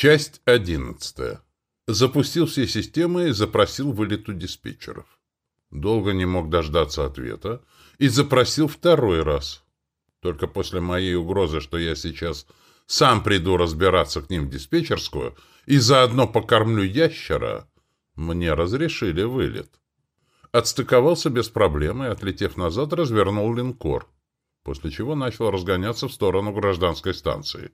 Часть одиннадцатая. Запустил все системы и запросил вылет у диспетчеров. Долго не мог дождаться ответа и запросил второй раз. Только после моей угрозы, что я сейчас сам приду разбираться к ним в диспетчерскую и заодно покормлю ящера, мне разрешили вылет. Отстыковался без проблем и, отлетев назад, развернул линкор, после чего начал разгоняться в сторону гражданской станции.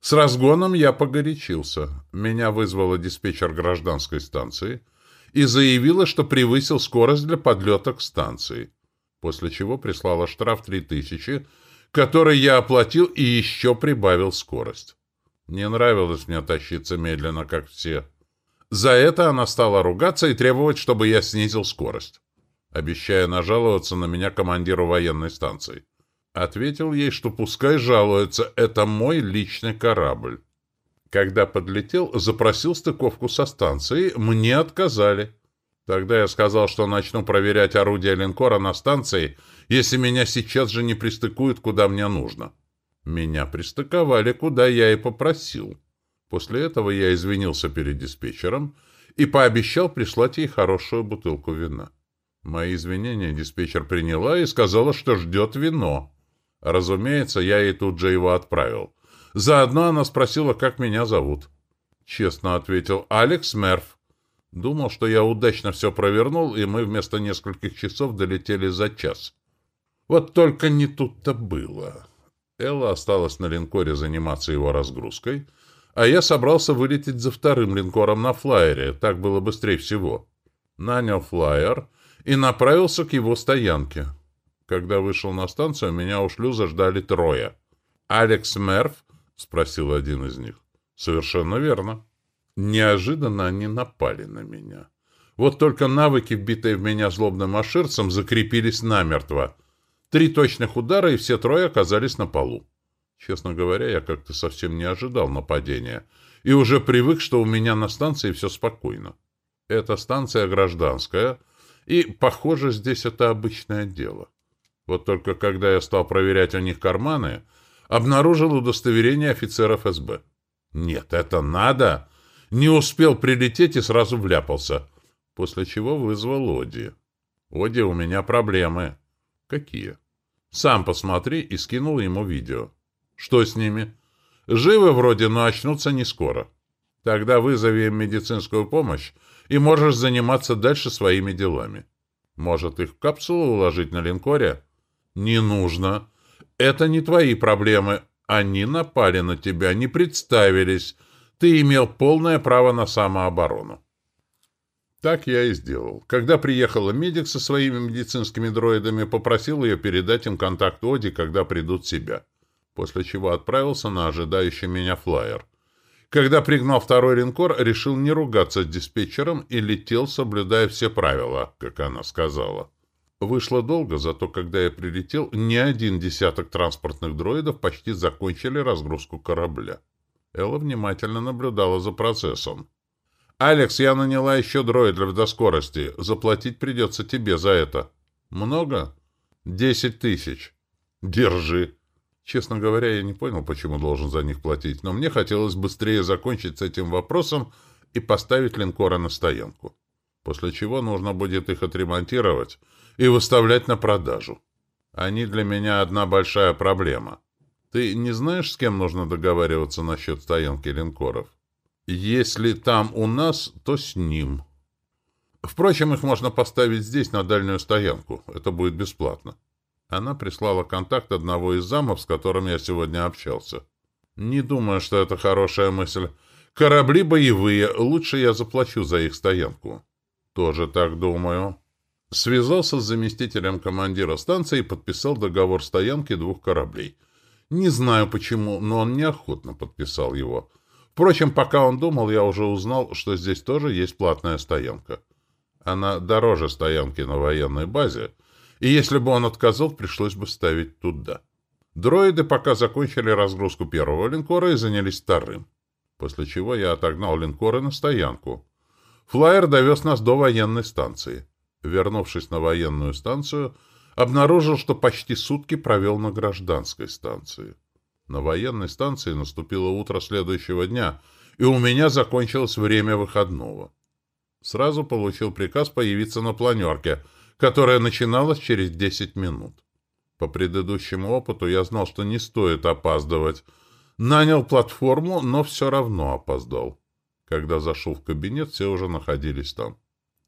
С разгоном я погорячился. Меня вызвала диспетчер гражданской станции и заявила, что превысил скорость для подлета к станции, после чего прислала штраф 3000, который я оплатил и еще прибавил скорость. Не нравилось мне тащиться медленно, как все. За это она стала ругаться и требовать, чтобы я снизил скорость, обещая нажаловаться на меня командиру военной станции. Ответил ей, что пускай жалуется, это мой личный корабль. Когда подлетел, запросил стыковку со станцией, мне отказали. Тогда я сказал, что начну проверять орудия линкора на станции, если меня сейчас же не пристыкуют, куда мне нужно. Меня пристыковали, куда я и попросил. После этого я извинился перед диспетчером и пообещал прислать ей хорошую бутылку вина. Мои извинения диспетчер приняла и сказала, что ждет вино. Разумеется, я ей тут же его отправил. Заодно она спросила, как меня зовут. Честно ответил, Алекс Мерф. Думал, что я удачно все провернул, и мы вместо нескольких часов долетели за час. Вот только не тут-то было. Элла осталась на линкоре заниматься его разгрузкой, а я собрался вылететь за вторым линкором на флайере, так было быстрее всего. Нанял флайер и направился к его стоянке. Когда вышел на станцию, меня у шлюза ждали трое. «Алекс Мерф?» — спросил один из них. «Совершенно верно». Неожиданно они напали на меня. Вот только навыки, вбитые в меня злобным аширцем, закрепились намертво. Три точных удара, и все трое оказались на полу. Честно говоря, я как-то совсем не ожидал нападения. И уже привык, что у меня на станции все спокойно. Эта станция гражданская, и, похоже, здесь это обычное дело. Вот только когда я стал проверять у них карманы, обнаружил удостоверение офицеров СБ. Нет, это надо! Не успел прилететь и сразу вляпался. После чего вызвал Оди. Оди, у меня проблемы. Какие? Сам посмотри и скинул ему видео. Что с ними? Живы вроде, но очнутся не скоро. Тогда вызови им медицинскую помощь и можешь заниматься дальше своими делами. Может, их в капсулу уложить на линкоре? «Не нужно. Это не твои проблемы. Они напали на тебя, не представились. Ты имел полное право на самооборону». Так я и сделал. Когда приехала медик со своими медицинскими дроидами, попросил ее передать им контакт Оди, когда придут в себя. После чего отправился на ожидающий меня флайер. Когда пригнал второй линкор, решил не ругаться с диспетчером и летел, соблюдая все правила, как она сказала. Вышло долго, зато когда я прилетел, не один десяток транспортных дроидов почти закончили разгрузку корабля. Элла внимательно наблюдала за процессом. «Алекс, я наняла еще дроидов до скорости. Заплатить придется тебе за это». «Много?» «Десять тысяч». «Держи». Честно говоря, я не понял, почему должен за них платить, но мне хотелось быстрее закончить с этим вопросом и поставить линкора на стоянку. После чего нужно будет их отремонтировать и выставлять на продажу. Они для меня одна большая проблема. Ты не знаешь, с кем нужно договариваться насчет стоянки линкоров? Если там у нас, то с ним. Впрочем, их можно поставить здесь, на дальнюю стоянку. Это будет бесплатно. Она прислала контакт одного из замов, с которым я сегодня общался. Не думаю, что это хорошая мысль. Корабли боевые, лучше я заплачу за их стоянку. Тоже так думаю. Связался с заместителем командира станции и подписал договор стоянки двух кораблей. Не знаю почему, но он неохотно подписал его. Впрочем, пока он думал, я уже узнал, что здесь тоже есть платная стоянка. Она дороже стоянки на военной базе, и если бы он отказал, пришлось бы ставить туда. Дроиды пока закончили разгрузку первого линкора и занялись вторым. После чего я отогнал линкоры на стоянку. Флайер довез нас до военной станции вернувшись на военную станцию, обнаружил, что почти сутки провел на гражданской станции. На военной станции наступило утро следующего дня, и у меня закончилось время выходного. Сразу получил приказ появиться на планерке, которая начиналась через 10 минут. По предыдущему опыту я знал, что не стоит опаздывать. Нанял платформу, но все равно опоздал. Когда зашел в кабинет, все уже находились там.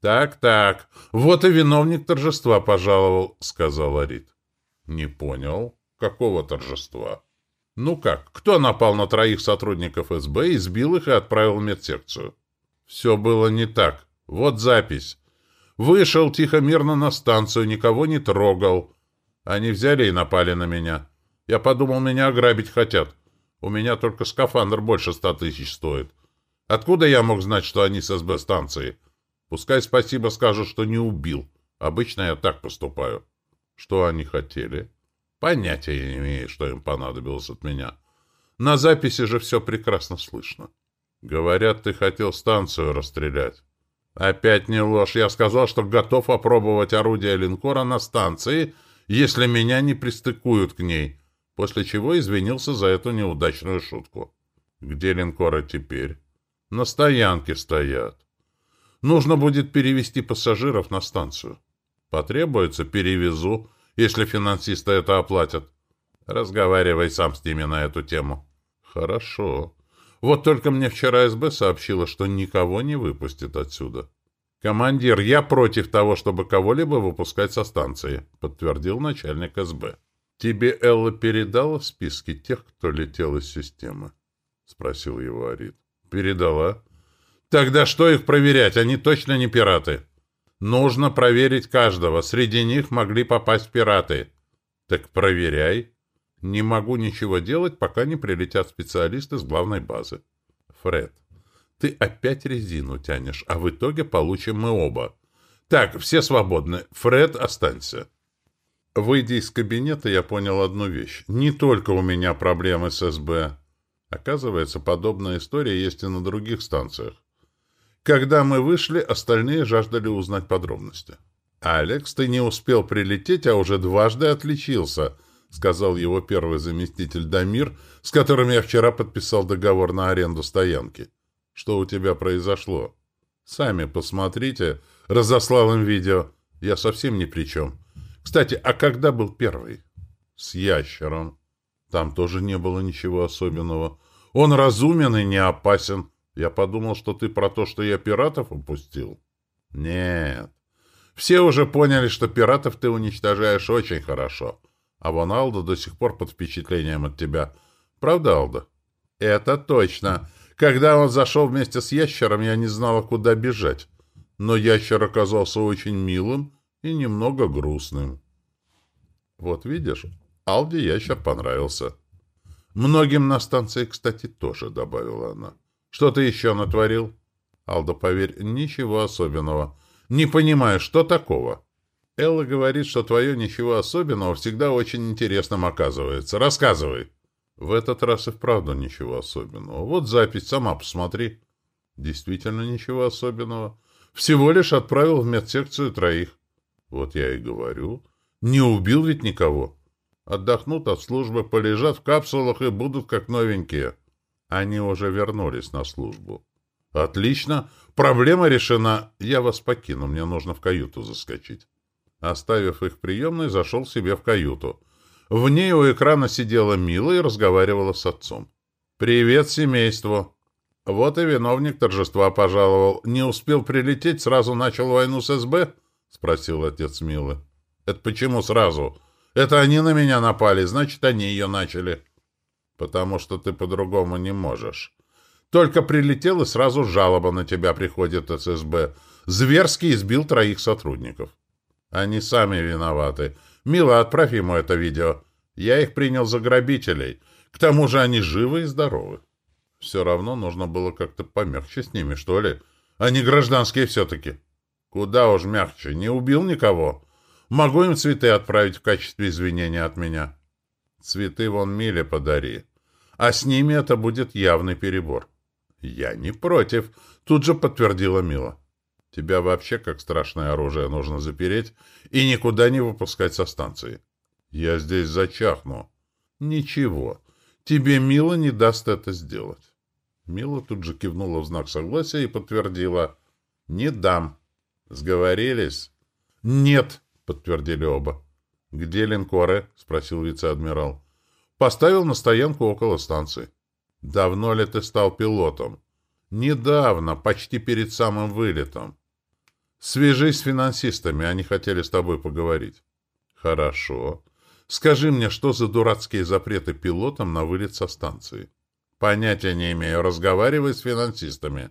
«Так, так, вот и виновник торжества пожаловал», — сказал Арит. «Не понял. Какого торжества?» «Ну как, кто напал на троих сотрудников СБ, избил их и отправил в медсекцию?» «Все было не так. Вот запись. Вышел тихо-мирно на станцию, никого не трогал. Они взяли и напали на меня. Я подумал, меня ограбить хотят. У меня только скафандр больше ста тысяч стоит. Откуда я мог знать, что они с СБ-станции? Пускай спасибо скажут, что не убил. Обычно я так поступаю. Что они хотели? Понятия не имею, что им понадобилось от меня. На записи же все прекрасно слышно. Говорят, ты хотел станцию расстрелять. Опять не ложь. Я сказал, что готов опробовать орудие линкора на станции — если меня не пристыкуют к ней, после чего извинился за эту неудачную шутку. Где линкоры теперь? На стоянке стоят. Нужно будет перевести пассажиров на станцию. Потребуется, перевезу, если финансисты это оплатят. Разговаривай сам с ними на эту тему. Хорошо. Вот только мне вчера СБ сообщила, что никого не выпустит отсюда. «Командир, я против того, чтобы кого-либо выпускать со станции», — подтвердил начальник СБ. «Тебе Элла передала списки тех, кто летел из системы?» — спросил его Арит. «Передала». «Тогда что их проверять? Они точно не пираты». «Нужно проверить каждого. Среди них могли попасть пираты». «Так проверяй». «Не могу ничего делать, пока не прилетят специалисты с главной базы». «Фред, ты опять резину тянешь, а в итоге получим мы оба. Так, все свободны. Фред, останься. Выйдя из кабинета, я понял одну вещь. Не только у меня проблемы с СБ. Оказывается, подобная история есть и на других станциях. Когда мы вышли, остальные жаждали узнать подробности. «Алекс, ты не успел прилететь, а уже дважды отличился», — сказал его первый заместитель Дамир, с которым я вчера подписал договор на аренду стоянки. Что у тебя произошло? Сами посмотрите. Разослал им видео. Я совсем ни при чем. Кстати, а когда был первый? С ящером. Там тоже не было ничего особенного. Он разумен и не опасен. Я подумал, что ты про то, что я пиратов упустил. Нет. Все уже поняли, что пиратов ты уничтожаешь очень хорошо. А вон Алда до сих пор под впечатлением от тебя. Правда, Алда? Это точно. Когда он зашел вместе с ящером, я не знала, куда бежать. Но ящер оказался очень милым и немного грустным. Вот видишь, Алде ящер понравился. Многим на станции, кстати, тоже, добавила она. Что ты еще натворил? Алда, поверь, ничего особенного. Не понимаю, что такого? Элла говорит, что твое ничего особенного всегда очень интересным оказывается. Рассказывай. В этот раз и вправду ничего особенного. Вот запись, сама посмотри. Действительно ничего особенного. Всего лишь отправил в медсекцию троих. Вот я и говорю. Не убил ведь никого. Отдохнут от службы, полежат в капсулах и будут как новенькие. Они уже вернулись на службу. Отлично. Проблема решена. Я вас покину. Мне нужно в каюту заскочить. Оставив их приемной, зашел себе в каюту. В ней у экрана сидела Мила и разговаривала с отцом. «Привет семейству!» «Вот и виновник торжества пожаловал. Не успел прилететь, сразу начал войну с СБ?» — спросил отец Милы. «Это почему сразу? Это они на меня напали, значит, они ее начали». «Потому что ты по-другому не можешь. Только прилетел, и сразу жалоба на тебя приходит от СБ. Зверски избил троих сотрудников. Они сами виноваты». «Мила, отправь ему это видео. Я их принял за грабителей. К тому же они живы и здоровы». Все равно нужно было как-то помягче с ними, что ли. Они гражданские все-таки. Куда уж мягче. Не убил никого. Могу им цветы отправить в качестве извинения от меня. Цветы вон Миле подари. А с ними это будет явный перебор. Я не против, тут же подтвердила Мила. Тебя вообще как страшное оружие нужно запереть и никуда не выпускать со станции. Я здесь зачахну. Ничего, тебе Мила не даст это сделать. Мила тут же кивнула в знак согласия и подтвердила. «Не дам». «Сговорились?» «Нет», — подтвердили оба. «Где линкоры?» — спросил вице-адмирал. «Поставил на стоянку около станции». «Давно ли ты стал пилотом?» «Недавно, почти перед самым вылетом». «Свяжись с финансистами, они хотели с тобой поговорить». «Хорошо. Скажи мне, что за дурацкие запреты пилотам на вылет со станции?» «Понятия не имею. Разговаривай с финансистами».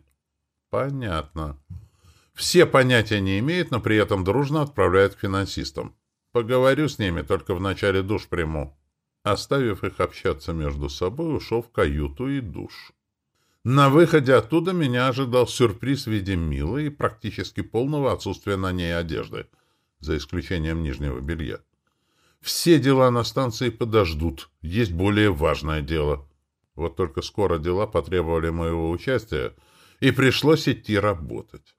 «Понятно». Все понятия не имеют, но при этом дружно отправляют к финансистам. Поговорю с ними, только в начале душ приму. Оставив их общаться между собой, ушел в каюту и душ. На выходе оттуда меня ожидал сюрприз в виде милой и практически полного отсутствия на ней одежды, за исключением нижнего белья. Все дела на станции подождут, есть более важное дело. Вот только скоро дела потребовали моего участия, и пришлось идти работать.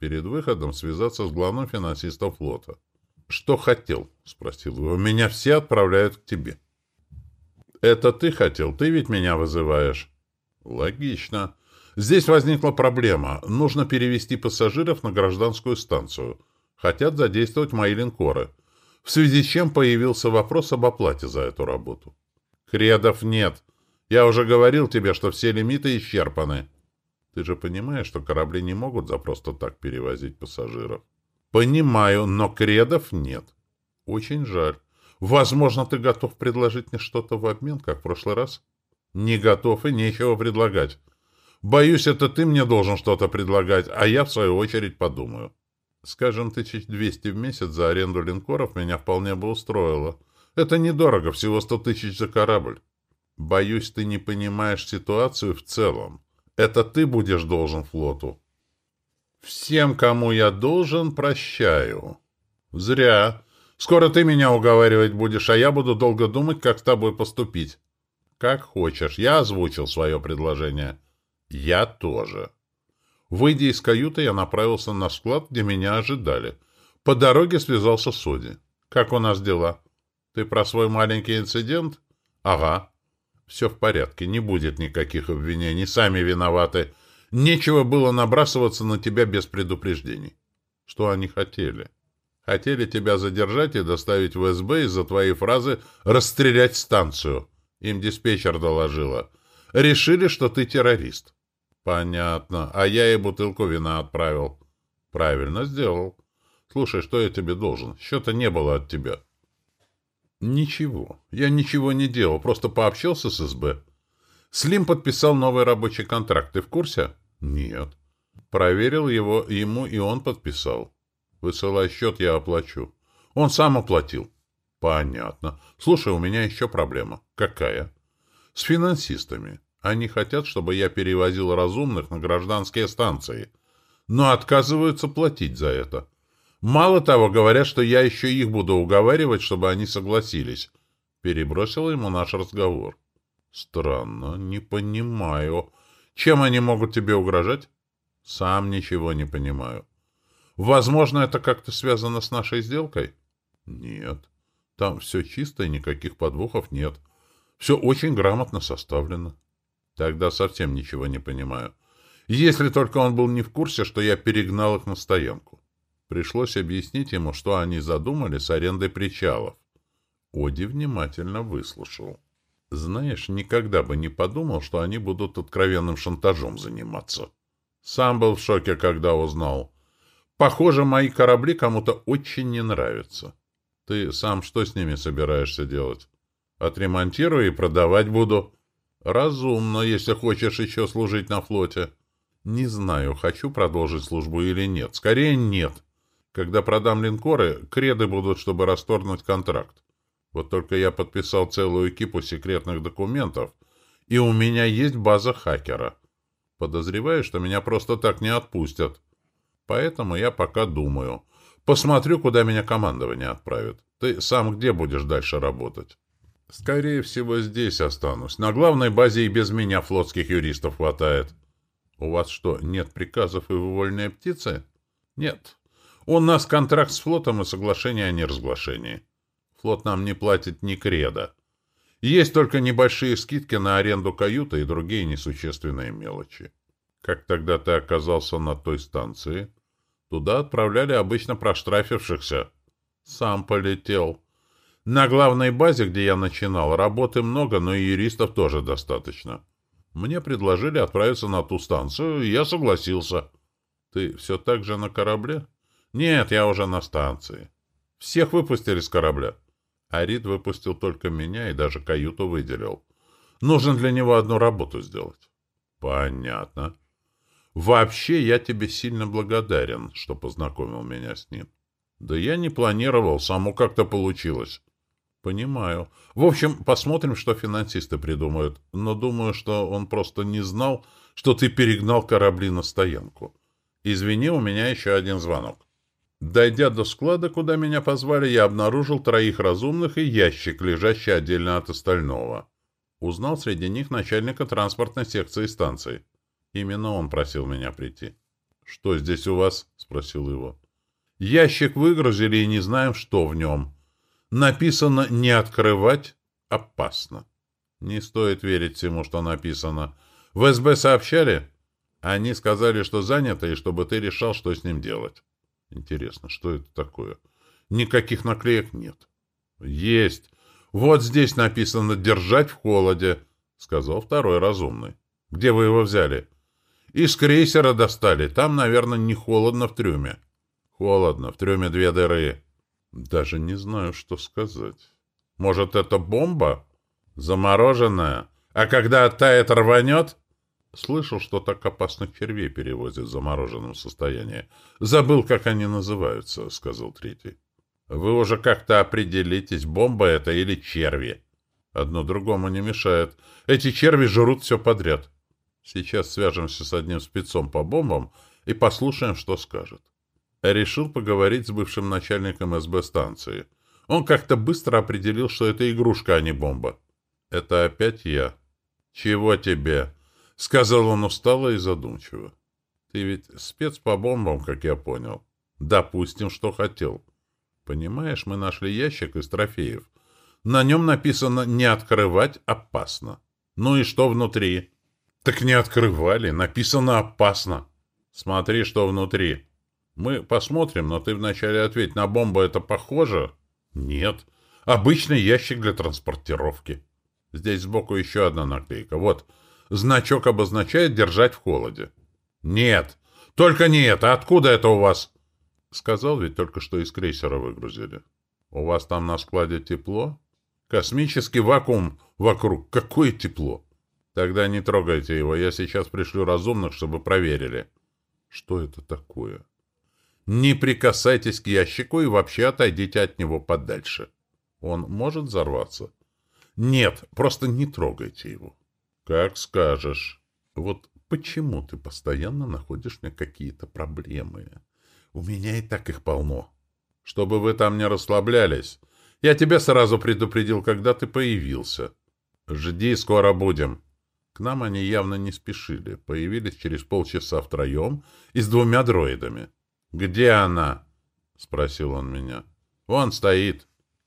Перед выходом связаться с главным финансистом флота. «Что хотел?» — спросил его. «Меня все отправляют к тебе». «Это ты хотел? Ты ведь меня вызываешь?» «Логично. Здесь возникла проблема. Нужно перевести пассажиров на гражданскую станцию. Хотят задействовать мои линкоры. В связи с чем появился вопрос об оплате за эту работу. Кредов нет. Я уже говорил тебе, что все лимиты исчерпаны. Ты же понимаешь, что корабли не могут за просто так перевозить пассажиров. Понимаю, но кредов нет. Очень жаль. Возможно, ты готов предложить мне что-то в обмен, как в прошлый раз? Не готов и нечего предлагать. Боюсь, это ты мне должен что-то предлагать, а я, в свою очередь, подумаю. Скажем, тысяч двести в месяц за аренду линкоров меня вполне бы устроило. Это недорого, всего сто тысяч за корабль. Боюсь, ты не понимаешь ситуацию в целом. Это ты будешь должен флоту. Всем, кому я должен, прощаю. Зря. Скоро ты меня уговаривать будешь, а я буду долго думать, как с тобой поступить. Как хочешь. Я озвучил свое предложение. Я тоже. Выйдя из каюты, я направился на склад, где меня ожидали. По дороге связался с Оди. «Как у нас дела?» «Ты про свой маленький инцидент?» «Ага. Все в порядке, не будет никаких обвинений, сами виноваты. Нечего было набрасываться на тебя без предупреждений. Что они хотели? Хотели тебя задержать и доставить в СБ из-за твоей фразы «расстрелять станцию». Им диспетчер доложила. Решили, что ты террорист. Понятно. А я ей бутылку вина отправил. Правильно сделал. Слушай, что я тебе должен? Счета не было от тебя. Ничего. Я ничего не делал, просто пообщался с СБ. Слим подписал новый рабочий контракт. Ты в курсе? Нет. Проверил его ему, и он подписал. Высылай счет, я оплачу. Он сам оплатил. Понятно. Слушай, у меня еще проблема. Какая? С финансистами. Они хотят, чтобы я перевозил разумных на гражданские станции. Но отказываются платить за это. Мало того, говорят, что я еще их буду уговаривать, чтобы они согласились. Перебросил ему наш разговор. Странно, не понимаю. Чем они могут тебе угрожать? Сам ничего не понимаю. Возможно, это как-то связано с нашей сделкой? Нет. Там все чисто и никаких подвохов нет. Все очень грамотно составлено. Тогда совсем ничего не понимаю. Если только он был не в курсе, что я перегнал их на стоянку. Пришлось объяснить ему, что они задумали с арендой причалов. Оди внимательно выслушал. Знаешь, никогда бы не подумал, что они будут откровенным шантажом заниматься. Сам был в шоке, когда узнал. Похоже, мои корабли кому-то очень не нравятся. Ты сам что с ними собираешься делать? Отремонтирую и продавать буду. Разумно, если хочешь еще служить на флоте. Не знаю, хочу продолжить службу или нет. Скорее, нет. Когда продам линкоры, креды будут, чтобы расторгнуть контракт. Вот только я подписал целую экипу секретных документов, и у меня есть база хакера. Подозреваю, что меня просто так не отпустят. Поэтому я пока думаю. Посмотрю, куда меня командование отправит. Ты сам где будешь дальше работать? Скорее всего, здесь останусь. На главной базе и без меня флотских юристов хватает. У вас что, нет приказов и вы птицы? Нет. У нас контракт с флотом и соглашение о неразглашении. Флот нам не платит ни креда. Есть только небольшие скидки на аренду каюты и другие несущественные мелочи. Как тогда ты оказался на той станции? Туда отправляли обычно проштрафившихся. Сам полетел. На главной базе, где я начинал, работы много, но и юристов тоже достаточно. Мне предложили отправиться на ту станцию, и я согласился. Ты все так же на корабле? Нет, я уже на станции. Всех выпустили с корабля. Арид выпустил только меня и даже каюту выделил. Нужно для него одну работу сделать. Понятно. Вообще, я тебе сильно благодарен, что познакомил меня с ним. Да я не планировал, само как-то получилось. Понимаю. В общем, посмотрим, что финансисты придумают. Но думаю, что он просто не знал, что ты перегнал корабли на стоянку. Извини, у меня еще один звонок. Дойдя до склада, куда меня позвали, я обнаружил троих разумных и ящик, лежащий отдельно от остального. Узнал среди них начальника транспортной секции станции. Именно он просил меня прийти. «Что здесь у вас?» — спросил его. «Ящик выгрузили и не знаем, что в нем. Написано «не открывать» опасно». Не стоит верить всему, что написано. В СБ сообщали? Они сказали, что заняты, и чтобы ты решал, что с ним делать. Интересно, что это такое? Никаких наклеек нет. Есть. Вот здесь написано «держать в холоде», — сказал второй разумный. Где вы его взяли? Из крейсера достали. Там, наверное, не холодно в трюме. Холодно. В трюме две дыры. Даже не знаю, что сказать. Может, это бомба? Замороженная? А когда оттает, рванет? Слышал, что так опасных червей перевозят в замороженном состоянии. Забыл, как они называются, — сказал третий. Вы уже как-то определитесь, бомба это или черви. Одно другому не мешает. Эти черви жрут все подряд. Сейчас свяжемся с одним спецом по бомбам и послушаем, что скажет. Решил поговорить с бывшим начальником СБ станции. Он как-то быстро определил, что это игрушка, а не бомба. Это опять я. Чего тебе? — сказал он устало и задумчиво. — Ты ведь спец по бомбам, как я понял. Допустим, что хотел. Понимаешь, мы нашли ящик из трофеев. На нем написано «не открывать опасно». Ну и что внутри? Так не открывали, написано «опасно». Смотри, что внутри. Мы посмотрим, но ты вначале ответь, на бомбу это похоже? Нет. Обычный ящик для транспортировки. Здесь сбоку еще одна наклейка. Вот, Значок обозначает держать в холоде. Нет, только не это. Откуда это у вас? Сказал ведь только что из крейсера выгрузили. У вас там на складе тепло? Космический вакуум вокруг. Какое тепло? Тогда не трогайте его. Я сейчас пришлю разумных, чтобы проверили. Что это такое? Не прикасайтесь к ящику и вообще отойдите от него подальше. Он может взорваться? Нет, просто не трогайте его. «Как скажешь. Вот почему ты постоянно находишь мне какие-то проблемы? У меня и так их полно. Чтобы вы там не расслаблялись. Я тебя сразу предупредил, когда ты появился. Жди, скоро будем». Нам они явно не спешили. Появились через полчаса втроем и с двумя дроидами. «Где она?» — спросил он меня. «Вон стоит».